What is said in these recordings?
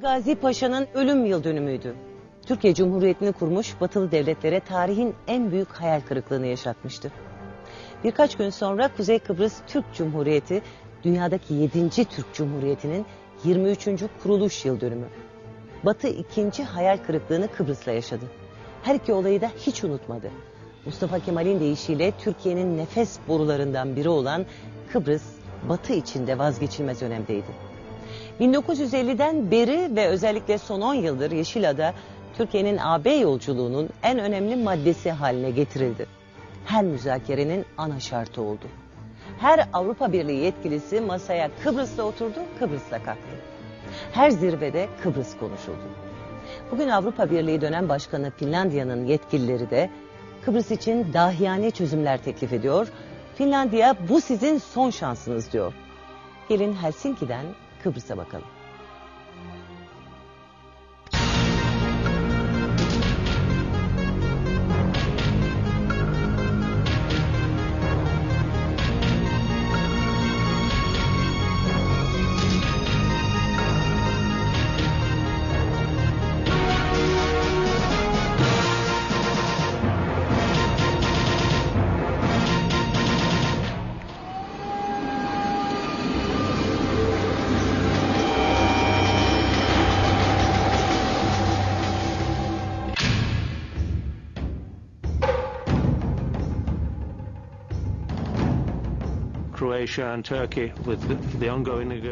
Gazi Paşa'nın ölüm yıl dönümüydü. Türkiye Cumhuriyeti'ni kurmuş batılı devletlere tarihin en büyük hayal kırıklığını yaşatmıştı. Birkaç gün sonra Kuzey Kıbrıs Türk Cumhuriyeti dünyadaki 7. Türk Cumhuriyeti'nin 23. kuruluş yıl dönümü. Batı ikinci hayal kırıklığını Kıbrıs'la yaşadı. Her iki olayı da hiç unutmadı. Mustafa Kemal'in deyişiyle Türkiye'nin nefes borularından biri olan Kıbrıs, Batı içinde vazgeçilmez önemdeydi. 1950'den beri ve özellikle son 10 yıldır Yeşilada Türkiye'nin AB yolculuğunun en önemli maddesi haline getirildi. Her müzakerenin ana şartı oldu. Her Avrupa Birliği yetkilisi masaya Kıbrıs'ta oturdu, Kıbrıs'ta kalktı. Her zirvede Kıbrıs konuşuldu. Bugün Avrupa Birliği dönem başkanı Finlandiya'nın yetkilileri de Kıbrıs için dahiyane çözümler teklif ediyor. Finlandiya bu sizin son şansınız diyor. Gelin Helsinki'den Kıbrıs'a bakalım.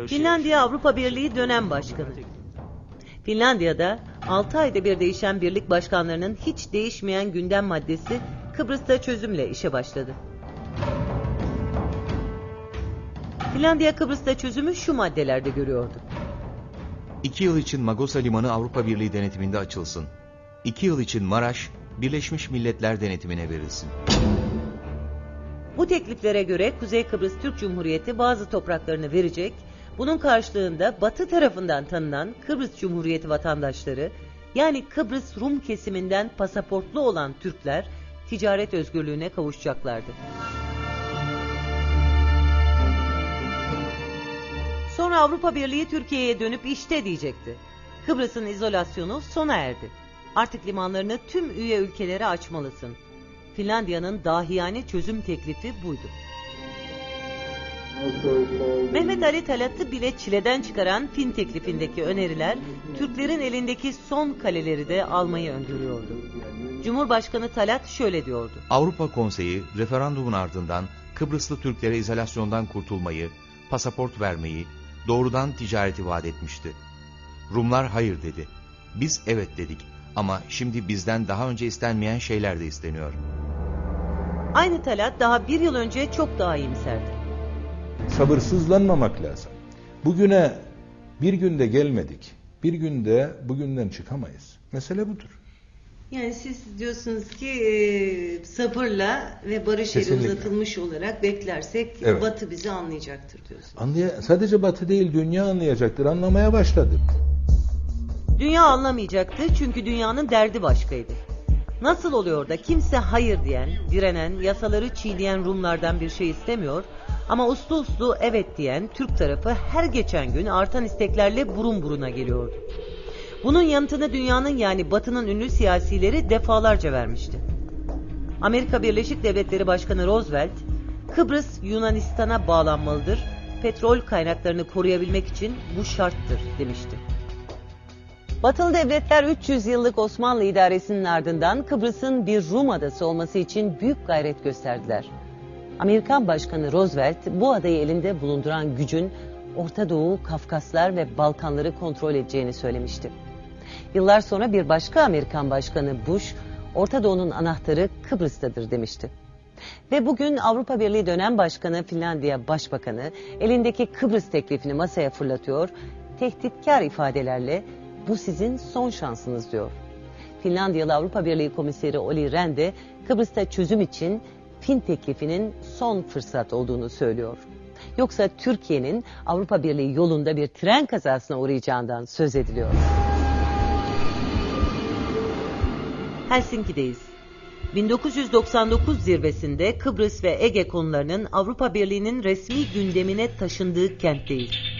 Finlandiya Avrupa Birliği dönem başkanı. Finlandiya'da 6 ayda bir değişen birlik başkanlarının hiç değişmeyen gündem maddesi Kıbrıs'ta çözümle işe başladı. Finlandiya Kıbrıs'ta çözümü şu maddelerde görüyordu. İki yıl için Magosa Limanı Avrupa Birliği denetiminde açılsın. İki yıl için Maraş, Birleşmiş Milletler denetimine verilsin. Bu tekliflere göre Kuzey Kıbrıs Türk Cumhuriyeti bazı topraklarını verecek, bunun karşılığında Batı tarafından tanınan Kıbrıs Cumhuriyeti vatandaşları, yani Kıbrıs Rum kesiminden pasaportlu olan Türkler, ticaret özgürlüğüne kavuşacaklardı. Sonra Avrupa Birliği Türkiye'ye dönüp işte diyecekti. Kıbrıs'ın izolasyonu sona erdi. Artık limanlarını tüm üye ülkelere açmalısın. Finlandiya'nın dahiyane çözüm teklifi buydu. Mehmet Ali Talat'ı bile çileden çıkaran Fin teklifindeki öneriler Türklerin elindeki son kaleleri de almayı öngörüyordu. Cumhurbaşkanı Talat şöyle diyordu. Avrupa Konseyi referandumun ardından Kıbrıslı Türklere izolasyondan kurtulmayı, pasaport vermeyi, doğrudan ticareti vaat etmişti. Rumlar hayır dedi. Biz evet dedik ama şimdi bizden daha önce istenmeyen şeyler de isteniyor. Aynı Talat daha bir yıl önce çok daha iyimserdi. sabırsızlanmamak lazım. Bugüne bir günde gelmedik. Bir günde bugünden çıkamayız. Mesele budur. Yani siz diyorsunuz ki e, sabırla ve barış eli Kesinlikle. uzatılmış olarak beklersek Evet. Batı bizi anlayacaktır diyorsunuz. Anlaya sadece Batı değil dünya anlayacaktır. Anlamaya başladı. Dünya anlamayacaktı çünkü dünyanın derdi başkaydı. Nasıl oluyor da kimse hayır diyen, direnen, yasaları çiğneyen Rumlardan bir şey istemiyor ama uslu uslu evet diyen Türk tarafı her geçen gün artan isteklerle burun buruna geliyordu. Bunun yanıtını dünyanın yani batının ünlü siyasileri defalarca vermişti. Amerika Birleşik Devletleri Başkanı Roosevelt, Kıbrıs Yunanistan'a bağlanmalıdır, petrol kaynaklarını koruyabilmek için bu şarttır demişti. Batılı devletler 300 yıllık Osmanlı idaresinin ardından Kıbrıs'ın bir Rum adası olması için büyük gayret gösterdiler. Amerikan Başkanı Roosevelt bu adayı elinde bulunduran gücün Orta Doğu, Kafkaslar ve Balkanları kontrol edeceğini söylemişti. Yıllar sonra bir başka Amerikan Başkanı Bush, Orta Doğu'nun anahtarı Kıbrıs'tadır demişti. Ve bugün Avrupa Birliği dönem başkanı Finlandiya Başbakanı elindeki Kıbrıs teklifini masaya fırlatıyor, tehditkar ifadelerle bu sizin son şansınız diyor. Finlandiyalı Avrupa Birliği Komiseri Olli Rehn de Kıbrıs'ta çözüm için Fin teklifinin son fırsat olduğunu söylüyor. Yoksa Türkiye'nin Avrupa Birliği yolunda bir tren kazasına uğrayacağından söz ediliyor. Helsinki'deyiz. 1999 zirvesinde Kıbrıs ve Ege konularının Avrupa Birliği'nin resmi gündemine taşındığı kentteyiz.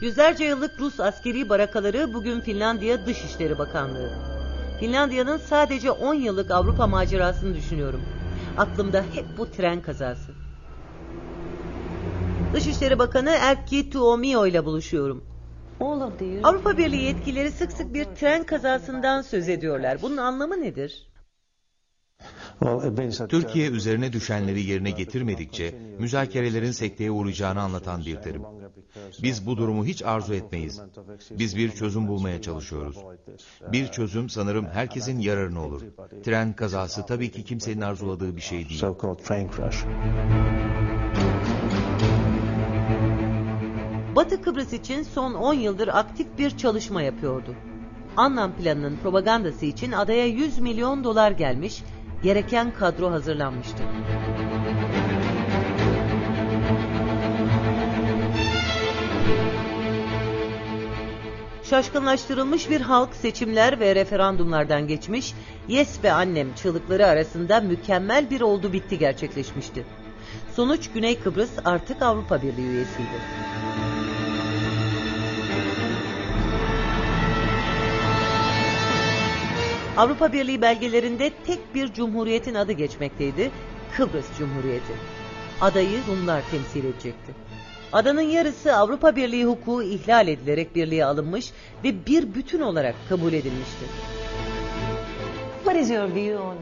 Yüzlerce yıllık Rus askeri barakaları bugün Finlandiya Dışişleri Bakanlığı. Finlandiya'nın sadece 10 yıllık Avrupa macerasını düşünüyorum. Aklımda hep bu tren kazası. Dışişleri Bakanı Erkki Tuomio ile buluşuyorum. Avrupa Birliği yetkilileri sık sık bir tren kazasından söz ediyorlar. Bunun anlamı nedir? Türkiye üzerine düşenleri yerine getirmedikçe müzakerelerin sekteye uğrayacağını anlatan bir terim. Biz bu durumu hiç arzu etmeyiz. Biz bir çözüm bulmaya çalışıyoruz. Bir çözüm sanırım herkesin yararına olur. Tren kazası tabii ki kimsenin arzuladığı bir şey değil. Batı Kıbrıs için son 10 yıldır aktif bir çalışma yapıyordu. Anlam planının propagandası için adaya 100 milyon dolar gelmiş, gereken kadro hazırlanmıştı. Şaşkınlaştırılmış bir halk seçimler ve referandumlardan geçmiş, yes be annem çığlıkları arasında mükemmel bir oldu bitti gerçekleşmişti. Sonuç Güney Kıbrıs artık Avrupa Birliği üyesiydi. Avrupa Birliği belgelerinde tek bir cumhuriyetin adı geçmekteydi. Kıbrıs Cumhuriyeti. Adayı Rumlar temsil edecekti. Adanın yarısı Avrupa Birliği hukuku ihlal edilerek birliğe alınmış ve bir bütün olarak kabul edilmişti.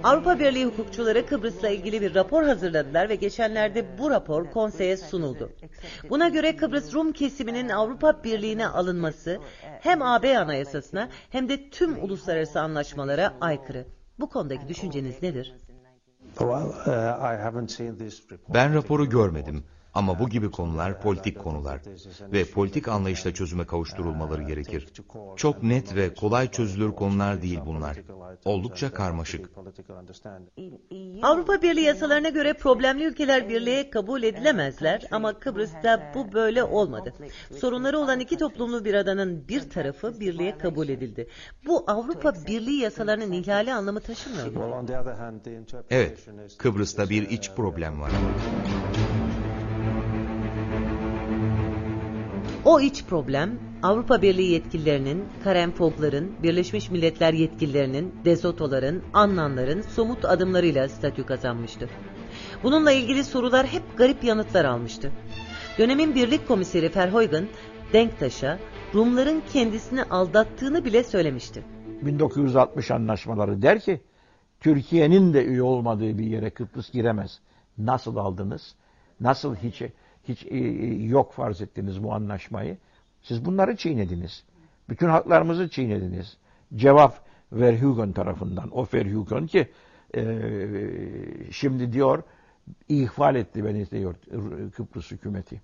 Avrupa Birliği hukukçuları Kıbrıs'la ilgili bir rapor hazırladılar ve geçenlerde bu rapor konseye sunuldu. Buna göre Kıbrıs Rum kesiminin Avrupa Birliği'ne alınması hem AB anayasasına hem de tüm uluslararası anlaşmalara aykırı. Bu konudaki düşünceniz nedir? Ben raporu görmedim ama bu gibi konular politik konular ve politik anlayışla çözüme kavuşturulmaları gerekir. Çok net ve kolay çözülür konular değil bunlar. Oldukça karmaşık. Avrupa Birliği yasalarına göre problemli ülkeler birliğe kabul edilemezler ama Kıbrıs'ta bu böyle olmadı. Sorunları olan iki toplumlu bir adanın bir tarafı birliğe kabul edildi. Bu Avrupa Birliği yasalarının ihlali anlamı taşımıyor mu? Evet, Kıbrıs'ta bir iç problem var. O iç problem Avrupa Birliği yetkililerinin, Karen Fogg'ların, Birleşmiş Milletler yetkililerinin, Desotoların, Annanların somut adımlarıyla statü kazanmıştı. Bununla ilgili sorular hep garip yanıtlar almıştı. Dönemin Birlik Komiseri Verheugen, Denktaş'a Rumların kendisini aldattığını bile söylemişti. 1960 anlaşmaları der ki Türkiye'nin de üye olmadığı bir yere Kıbrıs giremez. Nasıl aldınız? Nasıl hiç hiç e, yok farz ettiniz bu anlaşmayı? Siz bunları çiğnediniz. Bütün haklarımızı çiğnediniz. Cevap Verheugen tarafından. O Verheugen ki e, şimdi diyor ihval etti beni diyor Kıbrıs hükümeti.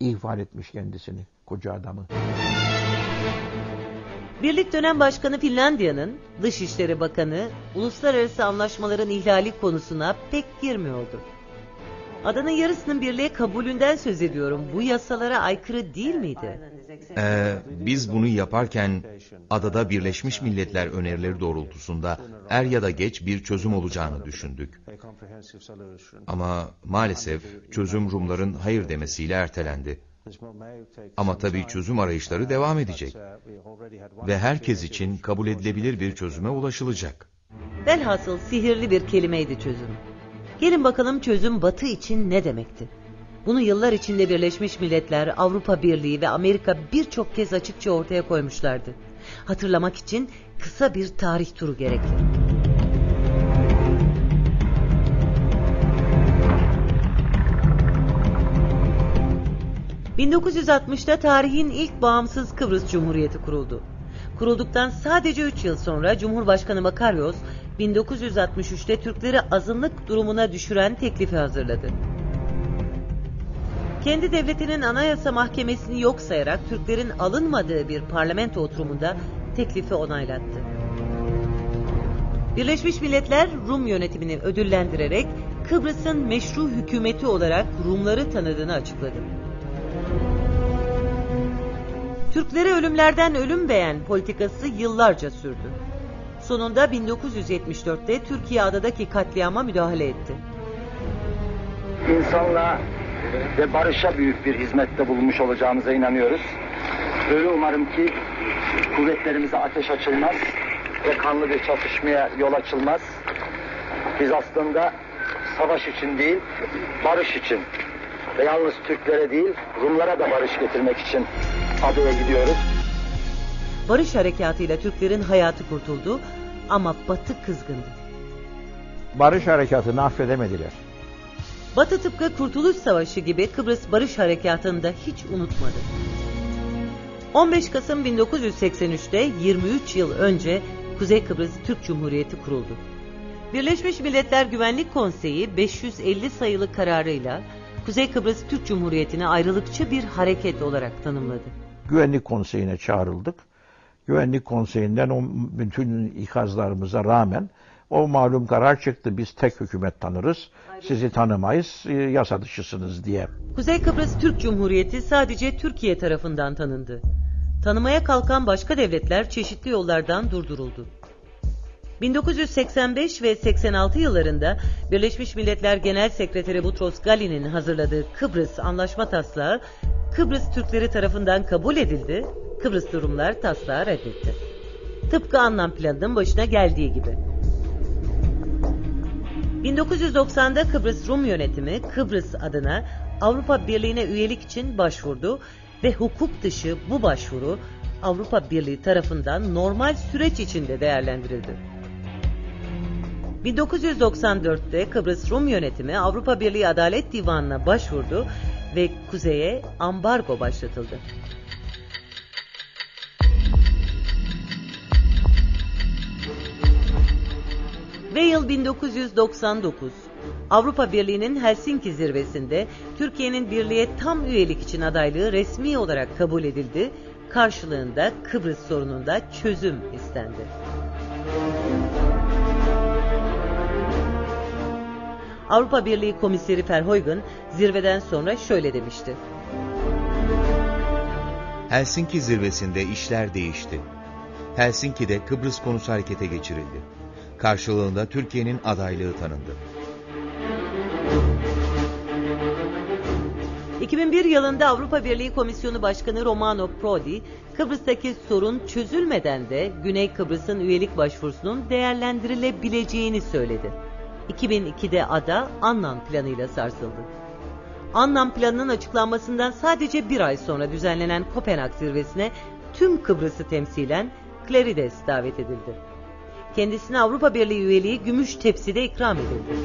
İhval etmiş kendisini koca adamı. Birlik dönem başkanı Finlandiya'nın Dışişleri Bakanı uluslararası anlaşmaların ihlali konusuna pek girmiyordu. Adanın yarısının birliğe kabulünden söz ediyorum. Bu yasalara aykırı değil miydi? Ee, biz bunu yaparken adada Birleşmiş Milletler önerileri doğrultusunda er ya da geç bir çözüm olacağını düşündük. Ama maalesef çözüm Rumların hayır demesiyle ertelendi. Ama tabii çözüm arayışları devam edecek. Ve herkes için kabul edilebilir bir çözüme ulaşılacak. Velhasıl sihirli bir kelimeydi çözüm. Gelin bakalım çözüm Batı için ne demekti? Bunu yıllar içinde Birleşmiş Milletler, Avrupa Birliği ve Amerika birçok kez açıkça ortaya koymuşlardı. Hatırlamak için kısa bir tarih turu gerekli. ...1960'da tarihin ilk bağımsız Kıbrıs Cumhuriyeti kuruldu. Kurulduktan sadece 3 yıl sonra Cumhurbaşkanı Makaryos 1963'te Türkleri azınlık durumuna düşüren teklifi hazırladı. Kendi devletinin anayasa mahkemesini yok sayarak Türklerin alınmadığı bir parlamento oturumunda teklifi onaylattı. Birleşmiş Milletler Rum yönetimini ödüllendirerek Kıbrıs'ın meşru hükümeti olarak Rumları tanıdığını açıkladı. Türklere ölümlerden ölüm beğen politikası yıllarca sürdü. Sonunda 1974'te Türkiye adadaki katliama müdahale etti. İnsanlığa ve barışa büyük bir hizmette bulunmuş olacağımıza inanıyoruz. Öyle umarım ki kuvvetlerimize ateş açılmaz ve kanlı bir çatışmaya yol açılmaz. Biz aslında savaş için değil, barış için ve yalnız Türklere değil, Rumlara da barış getirmek için adaya gidiyoruz. Barış harekatıyla Türklerin hayatı kurtuldu ama Batı kızgındı. Barış harekatını affedemediler. Batı tıpkı Kurtuluş Savaşı gibi Kıbrıs Barış Harekatı'nı da hiç unutmadı. 15 Kasım 1983'te 23 yıl önce Kuzey Kıbrıs Türk Cumhuriyeti kuruldu. Birleşmiş Milletler Güvenlik Konseyi 550 sayılı kararıyla Kuzey Kıbrıs Türk Cumhuriyeti'ni ayrılıkçı bir hareket olarak tanımladı. Güvenlik Konseyi'ne çağrıldık. Güvenlik Konseyi'nden o bütün ikazlarımıza rağmen o malum karar çıktı. Biz tek hükümet tanırız, sizi tanımayız, e, yasa dışısınız diye. Kuzey Kıbrıs Türk Cumhuriyeti sadece Türkiye tarafından tanındı. Tanımaya kalkan başka devletler çeşitli yollardan durduruldu. 1985 ve 86 yıllarında Birleşmiş Milletler Genel Sekreteri Butros Ghali'nin hazırladığı Kıbrıs Anlaşma Taslağı Kıbrıs Türkleri tarafından kabul edildi, Kıbrıs Rumlar taslağı reddetti. Tıpkı anlam planının başına geldiği gibi. 1990'da Kıbrıs Rum yönetimi Kıbrıs adına Avrupa Birliği'ne üyelik için başvurdu ve hukuk dışı bu başvuru Avrupa Birliği tarafından normal süreç içinde değerlendirildi. 1994'te Kıbrıs Rum yönetimi Avrupa Birliği Adalet Divanı'na başvurdu ve kuzeye ambargo başlatıldı. Ve yıl 1999. Avrupa Birliği'nin Helsinki zirvesinde Türkiye'nin birliğe tam üyelik için adaylığı resmi olarak kabul edildi. Karşılığında Kıbrıs sorununda çözüm istendi. Avrupa Birliği Komiseri Verheugen zirveden sonra şöyle demişti. Helsinki zirvesinde işler değişti. Helsinki'de Kıbrıs konusu harekete geçirildi. Karşılığında Türkiye'nin adaylığı tanındı. 2001 yılında Avrupa Birliği Komisyonu Başkanı Romano Prodi, Kıbrıs'taki sorun çözülmeden de Güney Kıbrıs'ın üyelik başvurusunun değerlendirilebileceğini söyledi. 2002'de ada Annan planıyla sarsıldı. Annan planının açıklanmasından sadece bir ay sonra düzenlenen Kopenhag zirvesine tüm Kıbrıs'ı temsilen Klerides davet edildi. Kendisine Avrupa Birliği üyeliği gümüş tepside ikram edildi.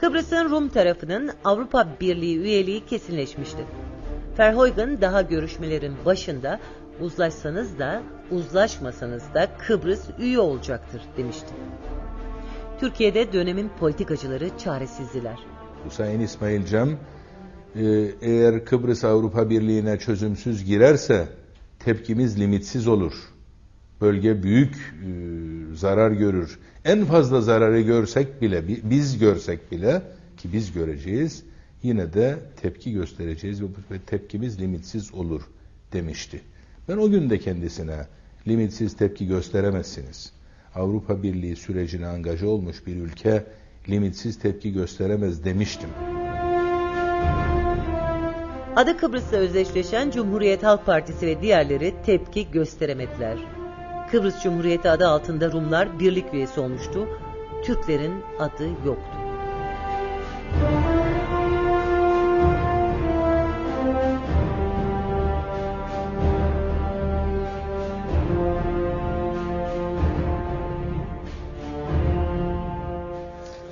Kıbrıs'ın Rum tarafının Avrupa Birliği üyeliği kesinleşmişti. Verheugen daha görüşmelerin başında uzlaşsanız da uzlaşmasanız da Kıbrıs üye olacaktır demişti. Türkiye'de dönemin politikacıları çaresizdiler. Sayın İsmail Cem, e, eğer Kıbrıs Avrupa Birliği'ne çözümsüz girerse tepkimiz limitsiz olur. Bölge büyük e, zarar görür. En fazla zararı görsek bile, biz görsek bile ki biz göreceğiz, yine de tepki göstereceğiz ve tepkimiz limitsiz olur demişti. Ben o gün de kendisine limitsiz tepki gösteremezsiniz. Avrupa Birliği sürecine angaja olmuş bir ülke limitsiz tepki gösteremez demiştim. Adı Kıbrıs'la özdeşleşen Cumhuriyet Halk Partisi ve diğerleri tepki gösteremediler. Kıbrıs Cumhuriyeti adı altında Rumlar birlik üyesi olmuştu. Türklerin adı yoktu.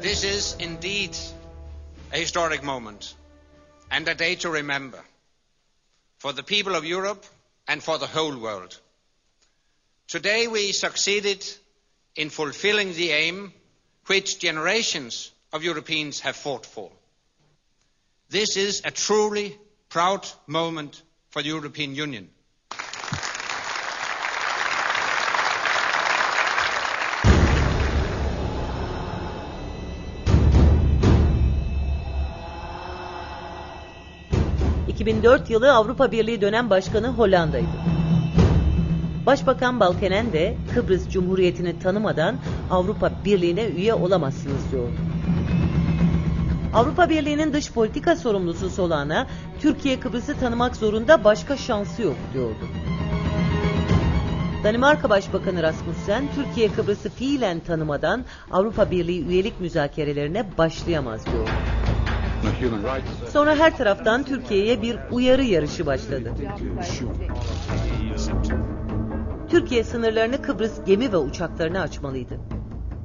This is indeed a historic moment and a day to remember for the people of Europe and for the whole world. Today we succeeded in fulfilling the aim which generations of Europeans have fought for. This is a truly proud moment for the European Union. ...2004 yılı Avrupa Birliği dönem başkanı Hollanda'ydı. Başbakan Balkenen de Kıbrıs Cumhuriyeti'ni tanımadan Avrupa Birliği'ne üye olamazsınız diyordu. Avrupa Birliği'nin dış politika sorumlusu Solana, Türkiye Kıbrıs'ı tanımak zorunda başka şansı yok diyordu. Danimarka Başbakanı Rasmussen, Türkiye Kıbrıs'ı fiilen tanımadan Avrupa Birliği üyelik müzakerelerine başlayamaz diyor. Sonra her taraftan Türkiye'ye bir uyarı yarışı başladı. Türkiye sınırlarını Kıbrıs gemi ve uçaklarına açmalıydı.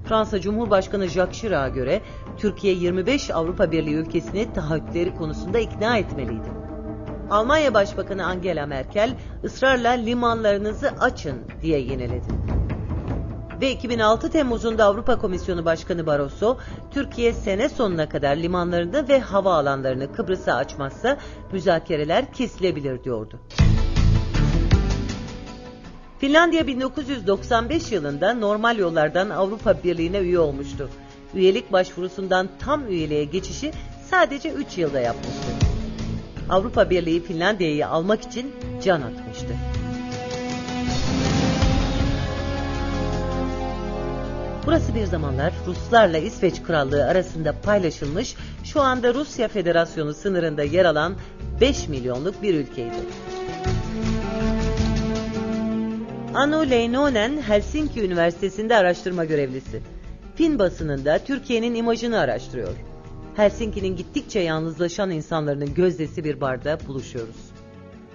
Fransa Cumhurbaşkanı Jacques Chirac'a göre Türkiye 25 Avrupa Birliği ülkesini taahhütleri konusunda ikna etmeliydi. Almanya Başbakanı Angela Merkel ısrarla limanlarınızı açın diye yeniledi. Ve 2006 Temmuz'unda Avrupa Komisyonu Başkanı Barroso, Türkiye sene sonuna kadar limanlarını ve havaalanlarını Kıbrıs'a açmazsa müzakereler kesilebilir diyordu. Finlandiya 1995 yılında normal yollardan Avrupa Birliği'ne üye olmuştu. Üyelik başvurusundan tam üyeliğe geçişi sadece 3 yılda yapmıştı. Avrupa Birliği Finlandiya'yı almak için can atmıştı. Burası bir zamanlar Ruslarla İsveç Krallığı arasında paylaşılmış, şu anda Rusya Federasyonu sınırında yer alan 5 milyonluk bir ülkeydi. Anu Leinonen Helsinki Üniversitesi'nde araştırma görevlisi. Fin basınında Türkiye'nin imajını araştırıyor. Helsinki'nin gittikçe yalnızlaşan insanların gözdesi bir barda buluşuyoruz.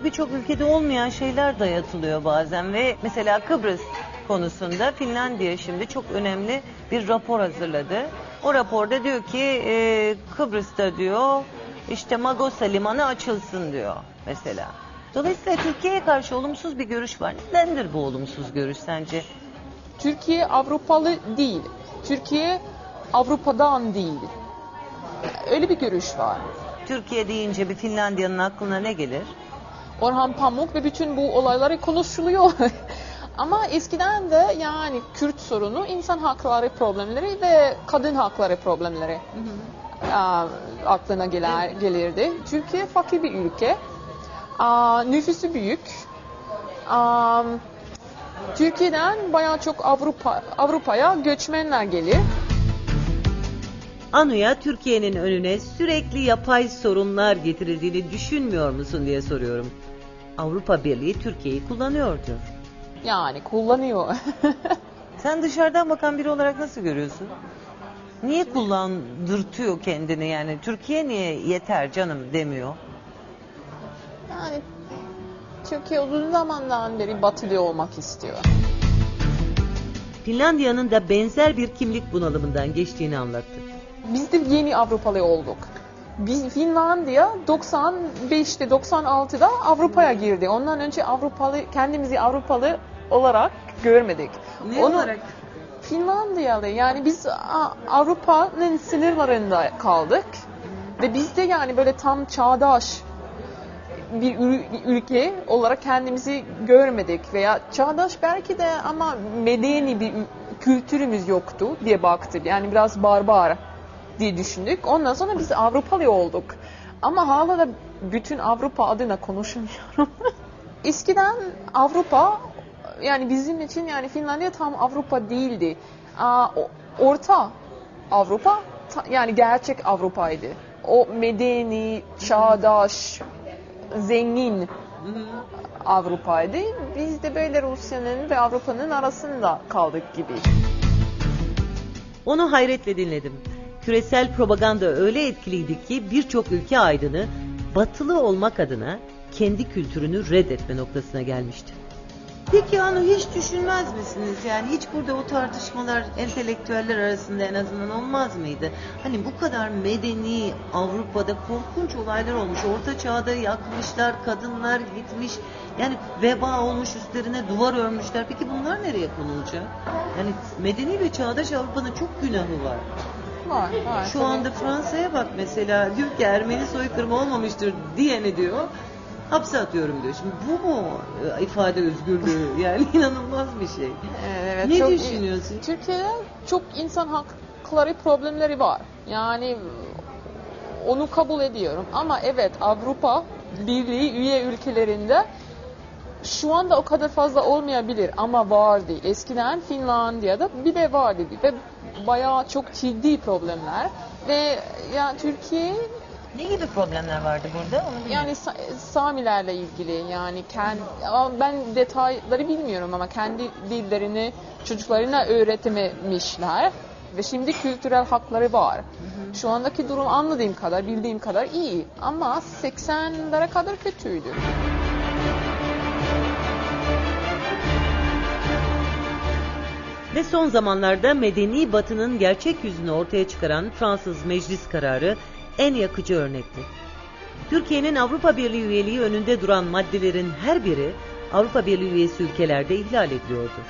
Birçok ülkede olmayan şeyler dayatılıyor bazen ve mesela Kıbrıs konusunda Finlandiya şimdi çok önemli bir rapor hazırladı. O raporda diyor ki e, Kıbrıs'ta diyor işte Magosa limanı açılsın diyor mesela. Dolayısıyla Türkiye'ye karşı olumsuz bir görüş var. Nedendir bu olumsuz görüş sence? Türkiye Avrupalı değil. Türkiye Avrupa'dan değil. Öyle bir görüş var. Türkiye deyince bir Finlandiya'nın aklına ne gelir? Orhan Pamuk ve bütün bu olayları konuşuluyor. Ama eskiden de yani Kürt sorunu, insan hakları problemleri ve kadın hakları problemleri aa, aklına gelir, gelirdi. Türkiye fakir bir ülke. Aa, nüfusu büyük. Aa, Türkiye'den bayağı çok Avrupa Avrupa'ya göçmenler gelir. Anu'ya Türkiye'nin önüne sürekli yapay sorunlar getirildiğini düşünmüyor musun diye soruyorum. Avrupa Birliği Türkiye'yi kullanıyor diyor. Yani kullanıyor. Sen dışarıdan bakan biri olarak nasıl görüyorsun? Niye kullandırtıyor kendini yani? Türkiye niye yeter canım demiyor? Yani Türkiye uzun zamandan beri batılı olmak istiyor. Finlandiya'nın da benzer bir kimlik bunalımından geçtiğini anlattı. Biz de yeni Avrupalı olduk. Biz Finlandiya 95'te 96'da Avrupa'ya girdi. Ondan önce Avrupalı kendimizi Avrupalı olarak görmedik. Onu- Finlandiyalı yani biz Avrupa'nın sınırlarında kaldık ve biz de yani böyle tam çağdaş bir ül- ülke olarak kendimizi görmedik veya çağdaş belki de ama medeni bir ül- kültürümüz yoktu diye baktık. Yani biraz barbar diye düşündük. Ondan sonra biz Avrupalı olduk. Ama hala da bütün Avrupa adına konuşamıyorum. Eskiden Avrupa yani bizim için yani Finlandiya tam Avrupa değildi. Orta Avrupa yani gerçek Avrupa'ydı. O medeni, çağdaş, zengin Avrupa'ydı. Biz de böyle Rusya'nın ve Avrupa'nın arasında kaldık gibi. Onu hayretle dinledim. Küresel propaganda öyle etkiliydi ki birçok ülke aydını batılı olmak adına kendi kültürünü reddetme noktasına gelmişti. Peki Anu hiç düşünmez misiniz? Yani hiç burada o tartışmalar entelektüeller arasında en azından olmaz mıydı? Hani bu kadar medeni Avrupa'da korkunç olaylar olmuş. Orta çağda yakmışlar, kadınlar gitmiş. Yani veba olmuş üstlerine duvar örmüşler. Peki bunlar nereye konulacak? Yani medeni ve çağdaş Avrupa'nın çok günahı var. Var, var. Şu anda Fransa'ya bak mesela diyor ki Ermeni soykırımı olmamıştır diyene diyor hapse atıyorum diyor. Şimdi bu mu e, ifade özgürlüğü yani inanılmaz bir şey. Evet, ne çok- düşünüyorsun? Türkiye'de çok insan hakları problemleri var. Yani onu kabul ediyorum. Ama evet Avrupa Birliği üye ülkelerinde şu anda o kadar fazla olmayabilir ama vardı. Eskiden Finlandiya'da bir de vardı ve bayağı çok ciddi problemler. Ve ya Türkiye Ne gibi problemler vardı burada? Onu yani Sa- Samilerle ilgili yani kendi ben detayları bilmiyorum ama kendi dillerini çocuklarına öğretememişler ve şimdi kültürel hakları var. Şu andaki durum anladığım kadar, bildiğim kadar iyi ama 80'lere kadar kötüydü. Ve son zamanlarda medeni batının gerçek yüzünü ortaya çıkaran Fransız meclis kararı en yakıcı örnekti. Türkiye'nin Avrupa Birliği üyeliği önünde duran maddelerin her biri Avrupa Birliği üyesi ülkelerde ihlal ediliyordu.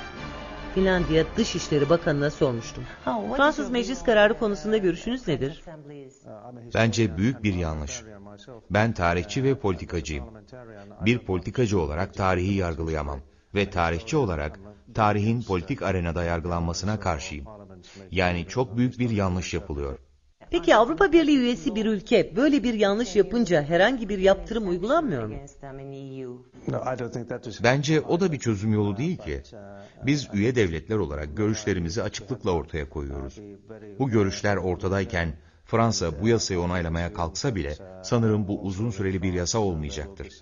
Finlandiya Dışişleri Bakanı'na sormuştum. Fransız meclis kararı konusunda görüşünüz nedir? Bence büyük bir yanlış. Ben tarihçi ve politikacıyım. Bir politikacı olarak tarihi yargılayamam ve tarihçi olarak tarihin politik arenada yargılanmasına karşıyım. Yani çok büyük bir yanlış yapılıyor. Peki Avrupa Birliği üyesi bir ülke böyle bir yanlış yapınca herhangi bir yaptırım uygulanmıyor mu? Bence o da bir çözüm yolu değil ki. Biz üye devletler olarak görüşlerimizi açıklıkla ortaya koyuyoruz. Bu görüşler ortadayken Fransa bu yasayı onaylamaya kalksa bile sanırım bu uzun süreli bir yasa olmayacaktır.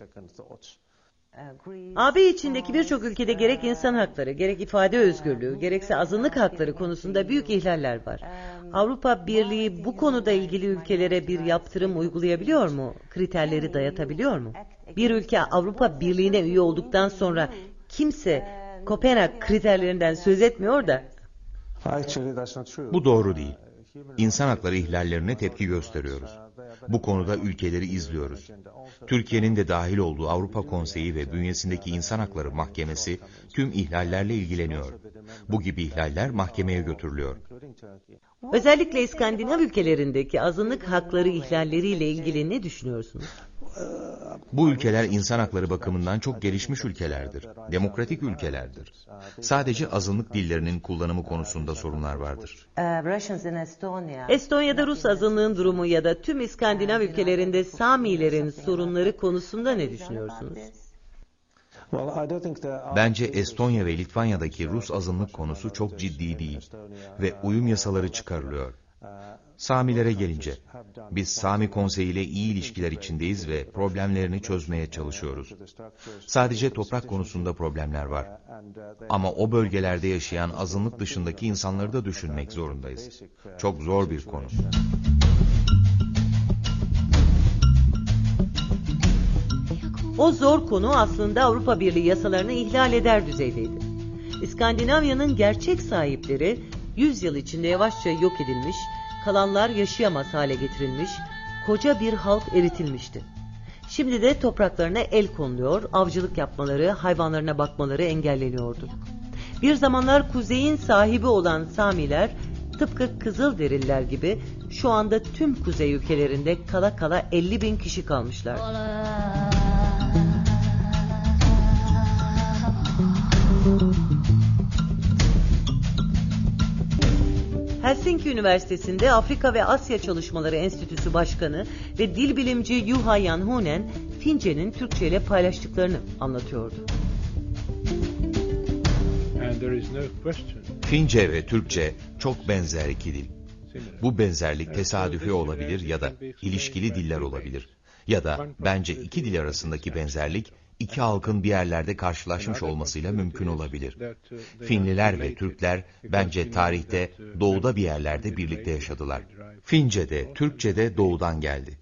AB içindeki birçok ülkede gerek insan hakları, gerek ifade özgürlüğü, gerekse azınlık hakları konusunda büyük ihlaller var. Avrupa Birliği bu konuda ilgili ülkelere bir yaptırım uygulayabiliyor mu? Kriterleri dayatabiliyor mu? Bir ülke Avrupa Birliği'ne üye olduktan sonra kimse Kopenhag kriterlerinden söz etmiyor da Bu doğru değil. İnsan hakları ihlallerine tepki gösteriyoruz. Bu konuda ülkeleri izliyoruz. Türkiye'nin de dahil olduğu Avrupa Konseyi ve bünyesindeki İnsan Hakları Mahkemesi tüm ihlallerle ilgileniyor. Bu gibi ihlaller mahkemeye götürülüyor. özellikle İskandinav ülkelerindeki azınlık hakları ihlalleriyle ilgili ne düşünüyorsunuz? Bu ülkeler insan hakları bakımından çok gelişmiş ülkelerdir. Demokratik ülkelerdir. Sadece azınlık dillerinin kullanımı konusunda sorunlar vardır. Estonya'da Rus azınlığın durumu ya da tüm İskandinav ülkelerinde Samilerin sorunları konusunda ne düşünüyorsunuz? Bence Estonya ve Litvanya'daki Rus azınlık konusu çok ciddi değil ve uyum yasaları çıkarılıyor. Samilere gelince, biz Sami Konseyi ile iyi ilişkiler içindeyiz ve problemlerini çözmeye çalışıyoruz. Sadece toprak konusunda problemler var. Ama o bölgelerde yaşayan azınlık dışındaki insanları da düşünmek zorundayız. Çok zor bir konu. O zor konu aslında Avrupa Birliği yasalarını ihlal eder düzeydeydi. İskandinavya'nın gerçek sahipleri 100 yıl içinde yavaşça yok edilmiş, kalanlar yaşayamaz hale getirilmiş, koca bir halk eritilmişti. Şimdi de topraklarına el konuluyor, avcılık yapmaları, hayvanlarına bakmaları engelleniyordu. Bir zamanlar kuzeyin sahibi olan Samiler, tıpkı Kızılderililer gibi şu anda tüm kuzey ülkelerinde kala kala 50 bin kişi kalmışlar. Helsinki Üniversitesi'nde Afrika ve Asya Çalışmaları Enstitüsü Başkanı ve dil bilimci Juha Janhunen, Fince'nin Türkçe ile paylaştıklarını anlatıyordu. Fince ve Türkçe çok benzer iki dil. Bu benzerlik tesadüfi olabilir ya da ilişkili diller olabilir. Ya da bence iki dil arasındaki benzerlik iki halkın bir yerlerde karşılaşmış olmasıyla mümkün olabilir. Finliler ve Türkler bence tarihte doğuda bir yerlerde birlikte yaşadılar. Fince de Türkçe de doğudan geldi.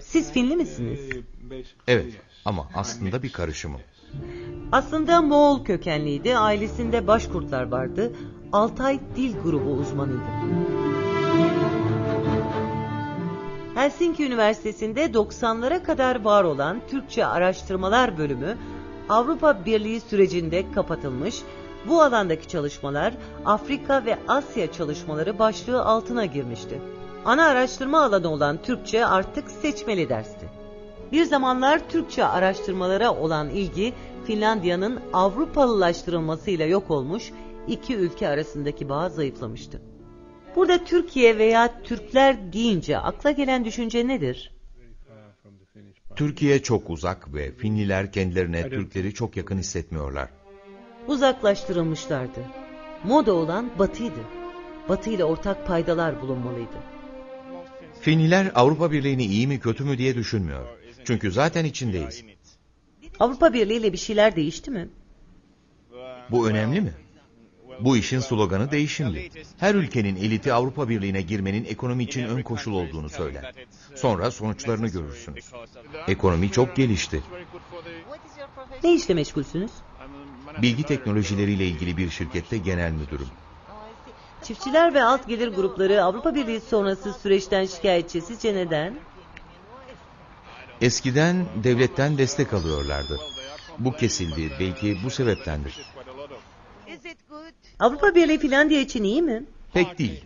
Siz Finli misiniz? Evet ama aslında bir karışımı. Aslında Moğol kökenliydi, ailesinde başkurtlar vardı. Altay Dil Grubu uzmanıydı. Helsinki Üniversitesi'nde 90'lara kadar var olan Türkçe Araştırmalar Bölümü Avrupa Birliği sürecinde kapatılmış. Bu alandaki çalışmalar Afrika ve Asya çalışmaları başlığı altına girmişti. Ana araştırma alanı olan Türkçe artık seçmeli dersti. Bir zamanlar Türkçe araştırmalara olan ilgi Finlandiya'nın Avrupalılaştırılmasıyla yok olmuş, iki ülke arasındaki bağ zayıflamıştı. Burada Türkiye veya Türkler deyince akla gelen düşünce nedir? Türkiye çok uzak ve Finliler kendilerine Türkleri çok yakın hissetmiyorlar. Uzaklaştırılmışlardı. Moda olan batıydı. Batı ile ortak paydalar bulunmalıydı. Finliler Avrupa Birliği'ni iyi mi kötü mü diye düşünmüyor. Çünkü zaten içindeyiz. Avrupa Birliği ile bir şeyler değişti mi? Bu önemli mi? Bu işin sloganı değişimli. Her ülkenin eliti Avrupa Birliği'ne girmenin ekonomi için ön koşul olduğunu söyler. Sonra sonuçlarını görürsünüz. Ekonomi çok gelişti. Ne işle meşgulsünüz? Bilgi teknolojileriyle ilgili bir şirkette genel müdürüm. Çiftçiler ve alt gelir grupları Avrupa Birliği sonrası süreçten şikayetçi. Sizce neden? Eskiden devletten destek alıyorlardı. Bu kesildi. Belki bu sebeptendir. Avrupa Birliği Finlandiya için iyi mi? Pek değil.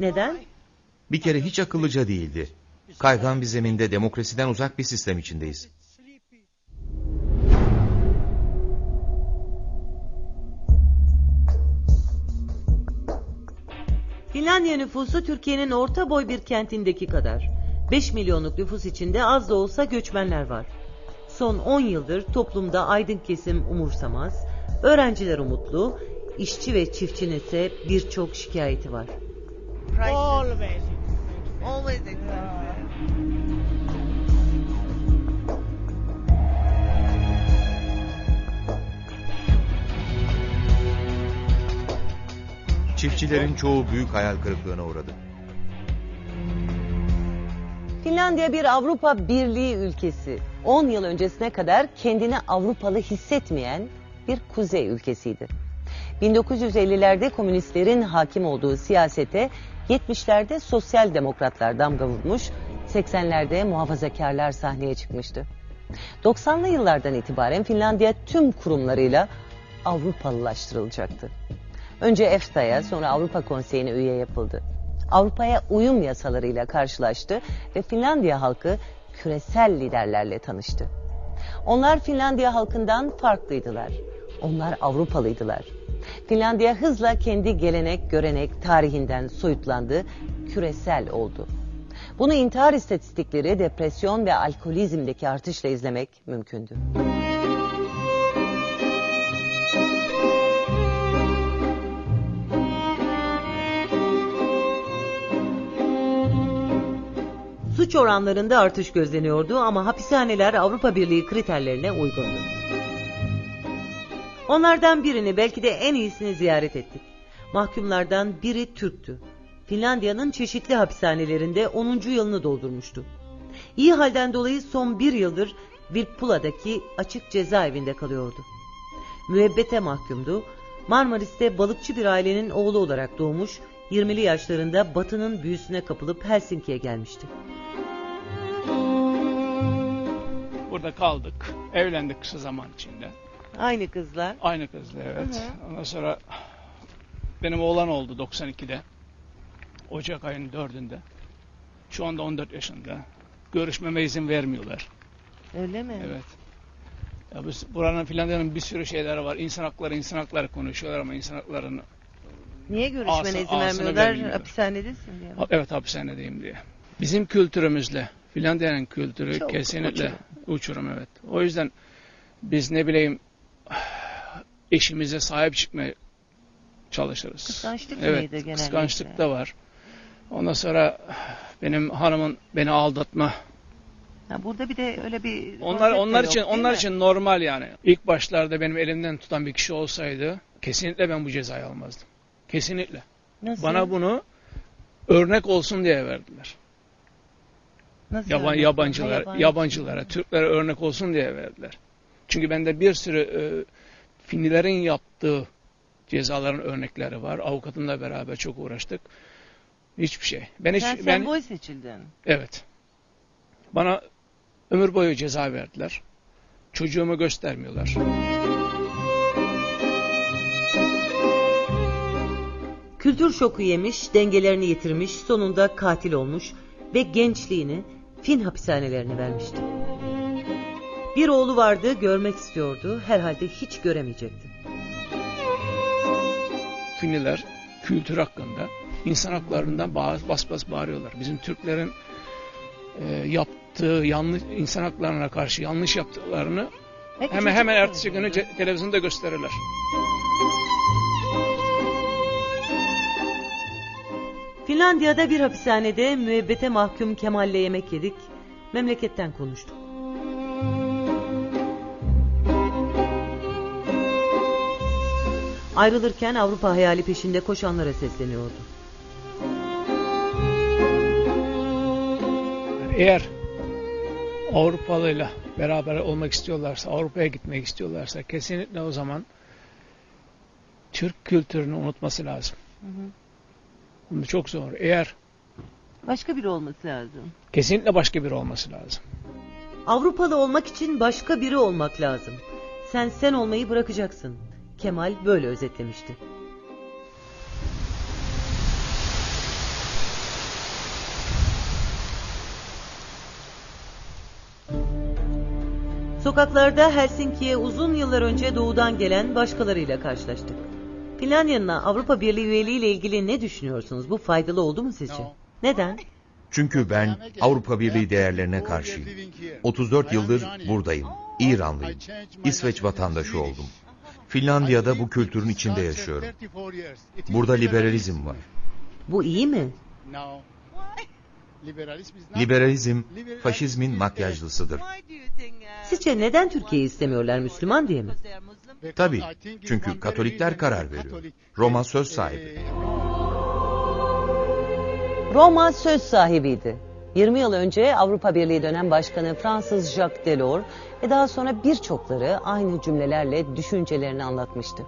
Neden? Bir kere hiç akıllıca değildi. Kaygan bir zeminde demokrasiden uzak bir sistem içindeyiz. Finlandiya nüfusu Türkiye'nin orta boy bir kentindeki kadar. 5 milyonluk nüfus içinde az da olsa göçmenler var. Son 10 yıldır toplumda aydın kesim umursamaz, öğrenciler umutlu, işçi ve çiftçinin ise birçok şikayeti var. Always. Always. Çiftçilerin çoğu büyük hayal kırıklığına uğradı. Finlandiya bir Avrupa Birliği ülkesi. 10 yıl öncesine kadar kendini Avrupalı hissetmeyen bir kuzey ülkesiydi. 1950'lerde komünistlerin hakim olduğu siyasete 70'lerde sosyal demokratlar damga vurmuş, 80'lerde muhafazakarlar sahneye çıkmıştı. 90'lı yıllardan itibaren Finlandiya tüm kurumlarıyla Avrupalılaştırılacaktı. Önce EFTA'ya sonra Avrupa Konseyi'ne üye yapıldı. Avrupa'ya uyum yasalarıyla karşılaştı ve Finlandiya halkı küresel liderlerle tanıştı. Onlar Finlandiya halkından farklıydılar. Onlar Avrupalıydılar. Finlandiya hızla kendi gelenek, görenek, tarihinden soyutlandı, küresel oldu. Bunu intihar istatistikleri, depresyon ve alkolizmdeki artışla izlemek mümkündü. Suç oranlarında artış gözleniyordu ama hapishaneler Avrupa Birliği kriterlerine uygundu. Onlardan birini belki de en iyisini ziyaret ettik. Mahkumlardan biri Türktü. Finlandiya'nın çeşitli hapishanelerinde 10. yılını doldurmuştu. İyi halden dolayı son bir yıldır Vilppula'daki açık cezaevinde kalıyordu. Müebbete mahkumdu. Marmaris'te balıkçı bir ailenin oğlu olarak doğmuş, 20'li yaşlarında batının büyüsüne kapılıp Helsinki'ye gelmişti. Burada kaldık. Evlendik kısa zaman içinde. Aynı kızlar. Aynı kızla evet. Ondan sonra benim oğlan oldu 92'de. Ocak ayının 4'ünde. Şu anda 14 yaşında. Görüşmeme izin vermiyorlar. Öyle mi? Evet. Ya biz, buranın Finlandiya'nın bir sürü şeyleri var. İnsan hakları, insan hakları konuşuyorlar ama insan haklarını Niye görüşmene izin vermiyorlar? vermiyor. Hapishanedesin diye. Ha- Evet hapishanedeyim diye. Bizim kültürümüzle Finlandiya'nın kültürü Çok kesinlikle uçurum. evet. O yüzden biz ne bileyim eşimize sahip çıkmaya çalışırız. Kıskançlık evet, mıydı genellikle? Kıskançlık da var. Ondan sonra benim hanımın beni aldatma. Ha, burada bir de öyle bir Onlar onlar yok, için onlar mi? için normal yani. İlk başlarda benim elimden tutan bir kişi olsaydı kesinlikle ben bu cezayı almazdım. Kesinlikle. Nasıl? Bana bunu örnek olsun diye verdiler. Nasıl Yaban, yani? yabancılar, yabancı. yabancılara, Türklere örnek olsun diye verdiler. Çünkü bende bir sürü e, Finlilerin yaptığı cezaların örnekleri var. Avukatımla beraber çok uğraştık. Hiçbir şey. Ben hiç Sen ben sembol seçildin. evet. Bana ömür boyu ceza verdiler. Çocuğumu göstermiyorlar. Kültür şoku yemiş, dengelerini yitirmiş, sonunda katil olmuş ve gençliğini Fin hapishanelerine vermişti. Bir oğlu vardı, görmek istiyordu, herhalde hiç göremeyecekti. Finliler kültür hakkında insan haklarından bas bas, bas bağırıyorlar. Bizim Türklerin e, yaptığı yanlış insan haklarına karşı yanlış yaptıklarını Peki hemen hemen ertesi günü televizyonda gösterirler. Finlandiya'da bir hapishanede müebbete mahkum Kemal'le yemek yedik. Memleketten konuştuk. Ayrılırken Avrupa hayali peşinde koşanlara sesleniyordu. Eğer Avrupalıyla beraber olmak istiyorlarsa, Avrupa'ya gitmek istiyorlarsa kesinlikle o zaman Türk kültürünü unutması lazım. Bunu çok zor. Eğer Başka biri olması lazım. kesinlikle başka biri olması lazım. Avrupalı olmak için başka biri olmak lazım. Sen sen olmayı bırakacaksın. Kemal böyle özetlemişti. Sokaklarda Helsinki'ye uzun yıllar önce doğudan gelen başkalarıyla karşılaştık. Finlandiya'nın Avrupa Birliği üyeliği ile ilgili ne düşünüyorsunuz? Bu faydalı oldu mu sizce? Neden? Çünkü ben Avrupa Birliği değerlerine karşıyım. 34 yıldır buradayım. İranlıyım. İsveç vatandaşı oldum. Finlandiya'da bu kültürün içinde yaşıyorum. Burada liberalizm var. Bu iyi mi? Liberalizm faşizmin makyajlısıdır. Sizce neden Türkiye'yi istemiyorlar Müslüman diye mi? Tabii. Çünkü Katolikler karar veriyor. Roma söz sahibi. Roma söz sahibiydi. 20 yıl önce Avrupa Birliği dönem başkanı Fransız Jacques Delors ve daha sonra birçokları aynı cümlelerle düşüncelerini anlatmıştı.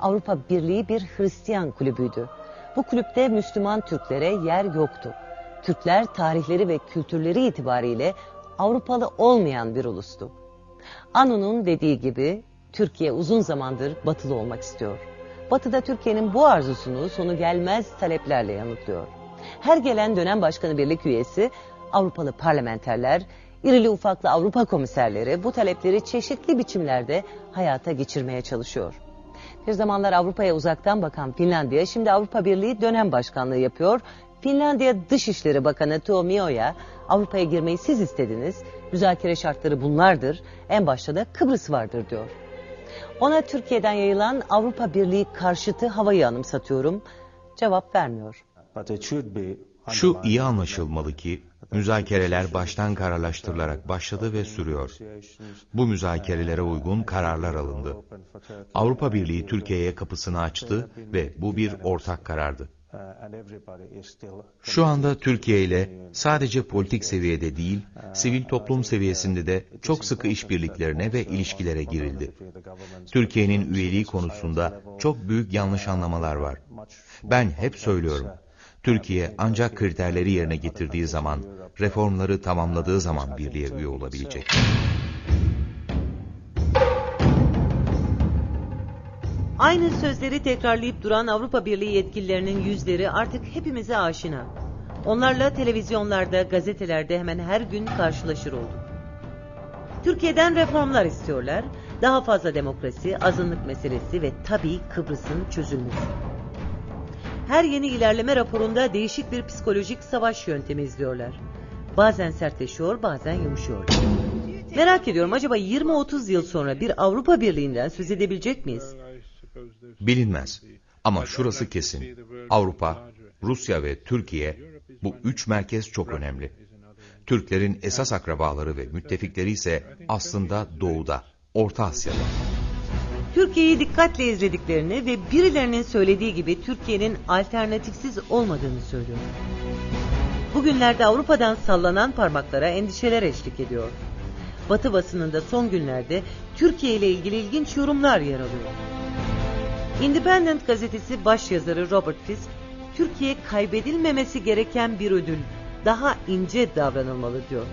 Avrupa Birliği bir Hristiyan kulübüydü. Bu kulüpte Müslüman Türklere yer yoktu. Türkler tarihleri ve kültürleri itibariyle Avrupalı olmayan bir ulustu. Anu'nun dediği gibi Türkiye uzun zamandır batılı olmak istiyor. Batı'da Türkiye'nin bu arzusunu sonu gelmez taleplerle yanıtlıyor. Her gelen dönem başkanı birlik üyesi, Avrupalı parlamenterler, irili ufaklı Avrupa komiserleri bu talepleri çeşitli biçimlerde hayata geçirmeye çalışıyor. Bir zamanlar Avrupa'ya uzaktan bakan Finlandiya şimdi Avrupa Birliği dönem başkanlığı yapıyor. Finlandiya Dışişleri Bakanı Tuomioja Avrupa'ya girmeyi siz istediniz. Müzakere şartları bunlardır. En başta da Kıbrıs vardır diyor. Ona Türkiye'den yayılan Avrupa Birliği karşıtı havayı anımsatıyorum. Cevap vermiyor. Şu iyi anlaşılmalı ki müzakereler baştan kararlaştırılarak başladı ve sürüyor. Bu müzakerelere uygun kararlar alındı. Avrupa Birliği Türkiye'ye kapısını açtı ve bu bir ortak karardı. Şu anda Türkiye ile sadece politik seviyede değil, sivil toplum seviyesinde de çok sıkı işbirliklerine ve ilişkilere girildi. Türkiye'nin üyeliği konusunda çok büyük yanlış anlamalar var. Ben hep söylüyorum. Türkiye ancak kriterleri yerine getirdiği zaman, reformları tamamladığı zaman birliğe üye olabilecek. Aynı sözleri tekrarlayıp duran Avrupa Birliği yetkililerinin yüzleri artık hepimize aşina. Onlarla televizyonlarda, gazetelerde hemen her gün karşılaşır olduk. Türkiye'den reformlar istiyorlar. Daha fazla demokrasi, azınlık meselesi ve tabii Kıbrıs'ın çözülmesi. Her yeni ilerleme raporunda değişik bir psikolojik savaş yöntemi izliyorlar. Bazen sertleşiyor, bazen yumuşuyor. Merak ediyorum acaba 20-30 yıl sonra bir Avrupa Birliği'nden söz edebilecek miyiz? Bilinmez. Ama şurası kesin. Avrupa, Rusya ve Türkiye bu üç merkez çok önemli. Türklerin esas akrabaları ve müttefikleri ise aslında doğuda, Orta Asya'da. Türkiye'yi dikkatle izlediklerini ve birilerinin söylediği gibi Türkiye'nin alternatifsiz olmadığını söylüyor. Bugünlerde Avrupa'dan sallanan parmaklara endişeler eşlik ediyor. Batı basınında son günlerde Türkiye ile ilgili ilginç yorumlar yer alıyor. Independent gazetesi başyazarı Robert Fisk, Türkiye kaybedilmemesi gereken bir ödül, daha ince davranılmalı diyor.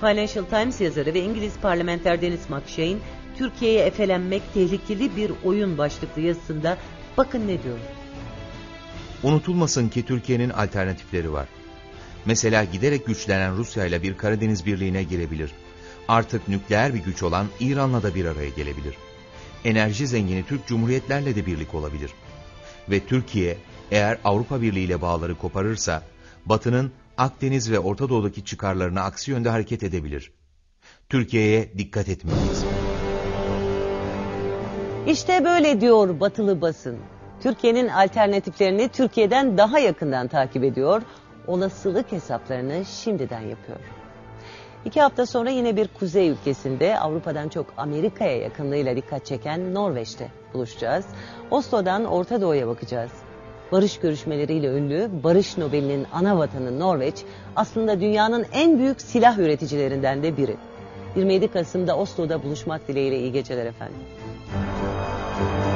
Financial Times yazarı ve İngiliz parlamenter Dennis McShane, Türkiye'ye efelenmek tehlikeli bir oyun başlıklı yazısında bakın ne diyor. Unutulmasın ki Türkiye'nin alternatifleri var. Mesela giderek güçlenen Rusya ile bir Karadeniz birliğine girebilir. Artık nükleer bir güç olan İran'la da bir araya gelebilir. Enerji zengini Türk Cumhuriyetlerle de birlik olabilir. Ve Türkiye eğer Avrupa Birliği ile bağları koparırsa Batı'nın Akdeniz ve Orta Doğu'daki çıkarlarına aksi yönde hareket edebilir. Türkiye'ye dikkat etmeliyiz. İşte böyle diyor batılı basın. Türkiye'nin alternatiflerini Türkiye'den daha yakından takip ediyor, olasılık hesaplarını şimdiden yapıyor. İki hafta sonra yine bir kuzey ülkesinde Avrupa'dan çok Amerika'ya yakınlığıyla dikkat çeken Norveç'te buluşacağız. Oslo'dan Orta Doğu'ya bakacağız. Barış görüşmeleriyle ünlü Barış Nobeli'nin ana vatanı Norveç aslında dünyanın en büyük silah üreticilerinden de biri. 27 Kasım'da Oslo'da buluşmak dileğiyle iyi geceler efendim. Thank you.